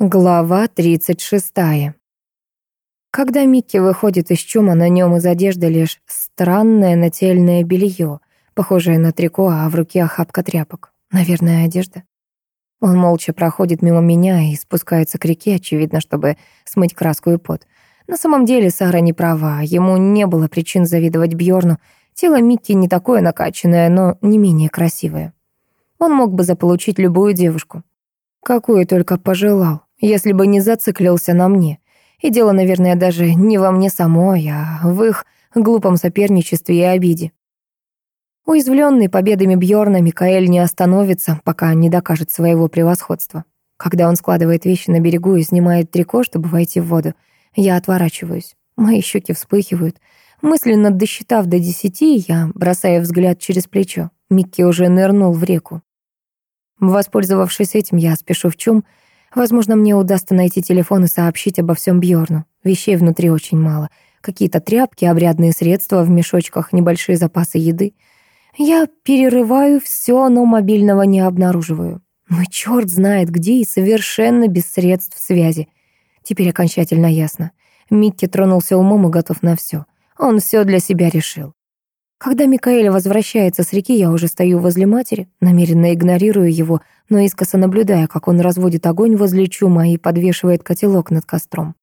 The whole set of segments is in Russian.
Глава 36. Когда Микки выходит из чума, на нем из одежды лишь странное нательное белье, похожее на трико, а в руке охапка тряпок. Наверное, одежда. Он молча проходит мимо меня и спускается к реке, очевидно, чтобы смыть краску и пот. На самом деле Сара не права, ему не было причин завидовать Бьорну. Тело Микки не такое накачанное, но не менее красивое. Он мог бы заполучить любую девушку, какую только пожелал если бы не зациклился на мне. И дело, наверное, даже не во мне самой, а в их глупом соперничестве и обиде. Уязвленный победами Бьорна, Микаэль не остановится, пока не докажет своего превосходства. Когда он складывает вещи на берегу и снимает трико, чтобы войти в воду, я отворачиваюсь. Мои щеки вспыхивают. Мысленно досчитав до десяти, я бросая взгляд через плечо. Микки уже нырнул в реку. Воспользовавшись этим, я спешу в чум, Возможно, мне удастся найти телефон и сообщить обо всем Бьорну. Вещей внутри очень мало. Какие-то тряпки, обрядные средства в мешочках, небольшие запасы еды. Я перерываю все, но мобильного не обнаруживаю. Мой ну, черт знает где и совершенно без средств связи. Теперь окончательно ясно. Микки тронулся умом и готов на все. Он все для себя решил. Когда Микаэль возвращается с реки, я уже стою возле матери, намеренно игнорируя его, но искоса наблюдая, как он разводит огонь возле чума и подвешивает котелок над костром.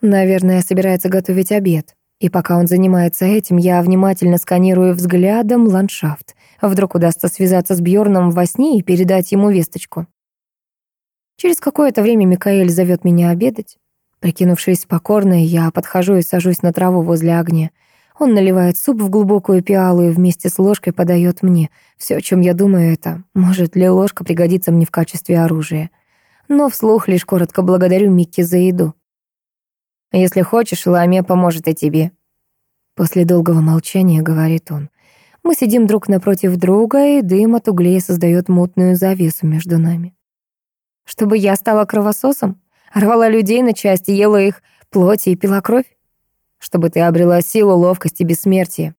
Наверное, собирается готовить обед. И пока он занимается этим, я внимательно сканирую взглядом ландшафт. Вдруг удастся связаться с Бьорном во сне и передать ему весточку. Через какое-то время Микаэль зовет меня обедать. Прикинувшись покорной, я подхожу и сажусь на траву возле огня. Он наливает суп в глубокую пиалу и вместе с ложкой подает мне. Все, о чем я думаю, это, может ли ложка пригодится мне в качестве оружия. Но вслух лишь коротко благодарю Микки за еду. «Если хочешь, Ламия поможет и тебе». После долгого молчания говорит он. Мы сидим друг напротив друга, и дым от углей создает мутную завесу между нами. «Чтобы я стала кровососом? Рвала людей на части, ела их плоти и пила кровь? чтобы ты обрела силу, ловкость и бессмертие.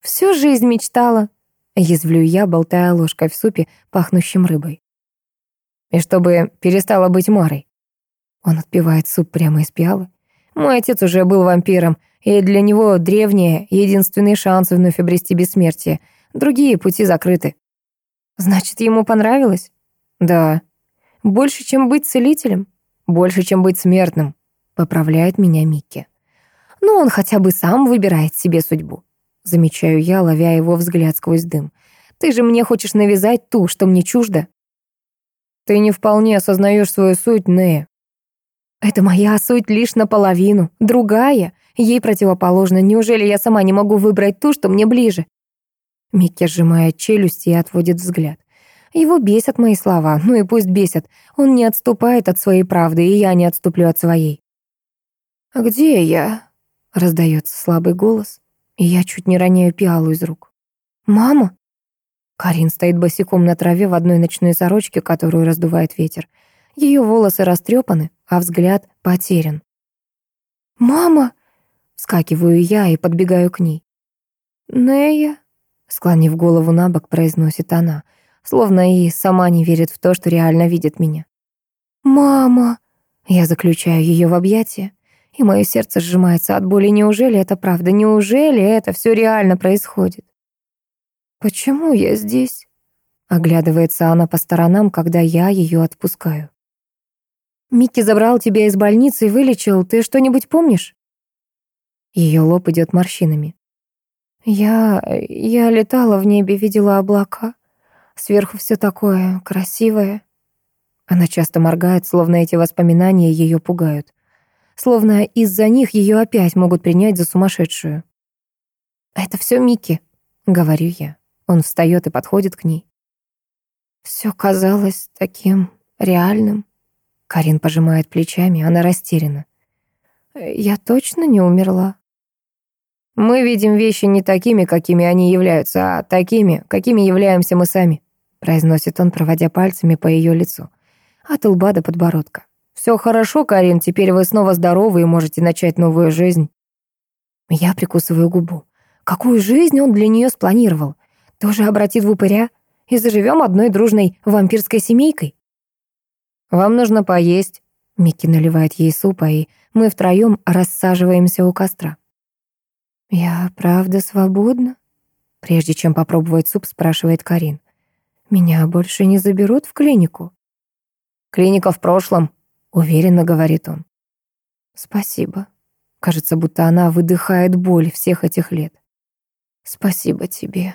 Всю жизнь мечтала. Язвлю я, болтая ложкой в супе, пахнущем рыбой. И чтобы перестала быть Марой. Он отпивает суп прямо из пиалы. Мой отец уже был вампиром, и для него древние — единственный шанс вновь обрести бессмертие. Другие пути закрыты. Значит, ему понравилось? Да. Больше, чем быть целителем? Больше, чем быть смертным, поправляет меня Микки но он хотя бы сам выбирает себе судьбу. Замечаю я, ловя его взгляд сквозь дым. Ты же мне хочешь навязать ту, что мне чужда. Ты не вполне осознаешь свою суть, Нея. Это моя суть лишь наполовину, другая, ей противоположна. Неужели я сама не могу выбрать ту, что мне ближе? Микки сжимает челюсти и отводит взгляд. Его бесят мои слова, ну и пусть бесят. Он не отступает от своей правды, и я не отступлю от своей. «А «Где я?» Раздается слабый голос, и я чуть не роняю пиалу из рук. «Мама?» Карин стоит босиком на траве в одной ночной сорочке, которую раздувает ветер. Ее волосы растрепаны, а взгляд потерян. «Мама!» — вскакиваю я и подбегаю к ней. «Нея?» — склонив голову на бок, произносит она, словно и сама не верит в то, что реально видит меня. «Мама!» — я заключаю ее в объятия. и мое сердце сжимается от боли. Неужели это правда? Неужели это все реально происходит? «Почему я здесь?» Оглядывается она по сторонам, когда я ее отпускаю. «Микки забрал тебя из больницы и вылечил. Ты что-нибудь помнишь?» Ее лоб идет морщинами. «Я... я летала в небе, видела облака. Сверху все такое красивое». Она часто моргает, словно эти воспоминания ее пугают словно из-за них ее опять могут принять за сумасшедшую. «Это все Микки», — говорю я. Он встает и подходит к ней. Все казалось таким реальным. Карин пожимает плечами, она растеряна. Я точно не умерла. Мы видим вещи не такими, какими они являются, а такими, какими являемся мы сами, произносит он, проводя пальцами по ее лицу, от лба до подбородка. Все хорошо, Карин, теперь вы снова здоровы и можете начать новую жизнь. Я прикусываю губу. Какую жизнь он для нее спланировал? Тоже обратит в упыря? И заживем одной дружной вампирской семейкой? Вам нужно поесть. Микки наливает ей супа, и мы втроем рассаживаемся у костра. «Я правда свободна?» Прежде чем попробовать суп, спрашивает Карин. «Меня больше не заберут в клинику?» «Клиника в прошлом», уверенно говорит он. «Спасибо». Кажется, будто она выдыхает боль всех этих лет. «Спасибо тебе».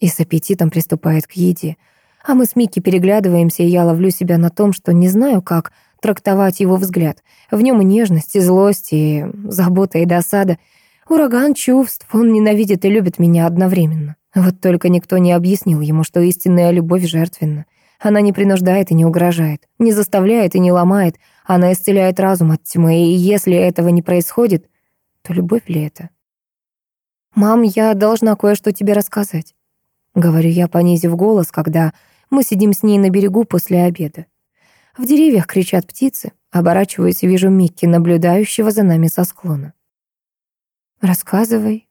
И с аппетитом приступает к еде. А мы с Микки переглядываемся, и я ловлю себя на том, что не знаю, как трактовать его взгляд. В нем и нежность, и злость, и забота, и досада. Ураган чувств, он ненавидит и любит меня одновременно. Вот только никто не объяснил ему, что истинная любовь жертвенна. Она не принуждает и не угрожает, не заставляет и не ломает. Она исцеляет разум от тьмы, и если этого не происходит, то любовь ли это? «Мам, я должна кое-что тебе рассказать», — говорю я, понизив голос, когда мы сидим с ней на берегу после обеда. В деревьях кричат птицы, оборачиваюсь и вижу Микки, наблюдающего за нами со склона. «Рассказывай».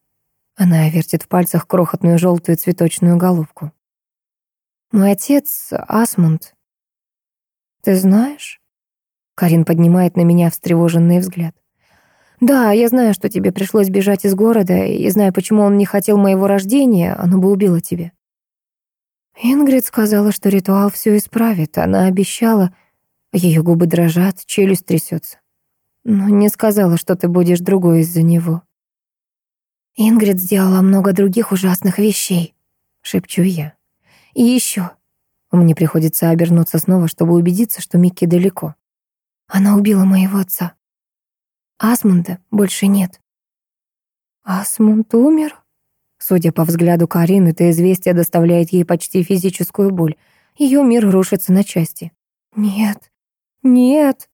Она вертит в пальцах крохотную желтую цветочную головку. «Мой отец Асмунд. Ты знаешь?» Карин поднимает на меня встревоженный взгляд. «Да, я знаю, что тебе пришлось бежать из города, и знаю, почему он не хотел моего рождения, оно бы убило тебя». Ингрид сказала, что ритуал все исправит. Она обещала. Ее губы дрожат, челюсть трясется. Но не сказала, что ты будешь другой из-за него. Ингрид сделала много других И еще. Мне приходится обернуться снова, чтобы убедиться, что Микки далеко. Она убила моего отца. Асмунда больше нет. Асмунд умер? Судя по взгляду Карин, это известие доставляет ей почти физическую боль. Ее мир рушится на части. Нет, нет.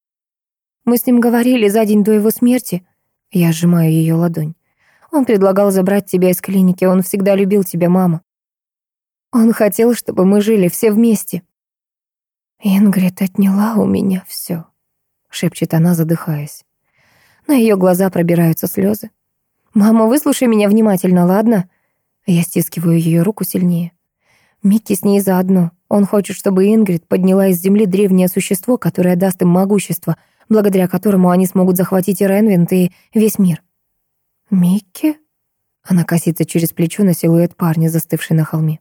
Мы с ним говорили за день до его смерти. Я сжимаю ее ладонь. Он предлагал забрать тебя из клиники, он всегда любил тебя, мама. Он хотел, чтобы мы жили все вместе. Ингрид отняла у меня все, шепчет она, задыхаясь. На ее глаза пробираются слезы. «Мама, выслушай меня внимательно, ладно?» Я стискиваю ее руку сильнее. Микки с ней заодно. Он хочет, чтобы Ингрид подняла из земли древнее существо, которое даст им могущество, благодаря которому они смогут захватить и Ренвинт, и весь мир. «Микки?» Она косится через плечо на силуэт парня, застывший на холме.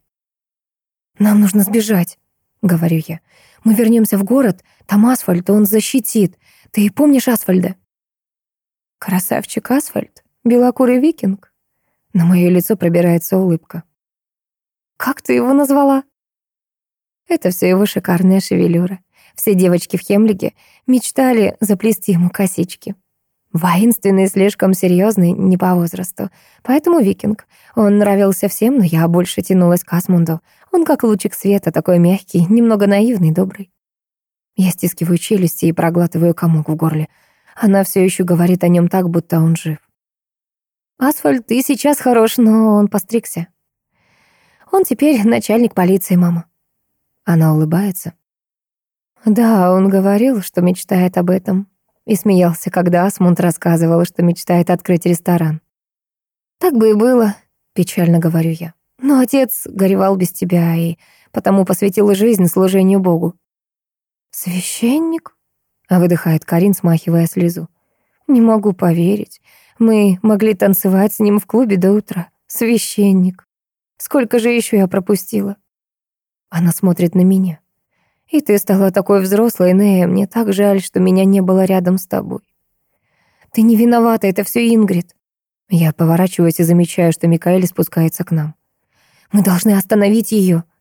«Нам нужно сбежать», — говорю я. «Мы вернемся в город, там Асфальт, он защитит. Ты помнишь Асфальда?» Красавчик Асфальт, белокурый викинг. На мое лицо пробирается улыбка. Как ты его назвала? Это все его шикарная шевелюра. Все девочки в Хемлиге мечтали заплести ему косички. Воинственный, слишком серьезный, не по возрасту. Поэтому викинг. Он нравился всем, но я больше тянулась к Асмунду. Он как лучик света, такой мягкий, немного наивный, добрый. Я стискиваю челюсти и проглатываю комок в горле. Она все еще говорит о нем так, будто он жив. Асфальт и сейчас хорош, но он постригся. Он теперь начальник полиции, мама. Она улыбается. Да, он говорил, что мечтает об этом. И смеялся, когда Асмунд рассказывал, что мечтает открыть ресторан. Так бы и было, печально говорю я. Но отец горевал без тебя и потому посвятил жизнь служению Богу. Священник? А выдыхает Карин, смахивая слезу. Не могу поверить. Мы могли танцевать с ним в клубе до утра. Священник. Сколько же еще я пропустила? Она смотрит на меня. И ты стала такой взрослой, Нея. Мне так жаль, что меня не было рядом с тобой. Ты не виновата, это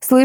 все